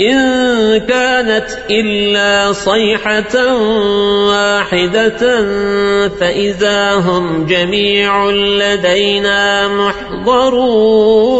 إن كانت إلا صيحة واحدة فإذا هم جميع لدينا محضرون.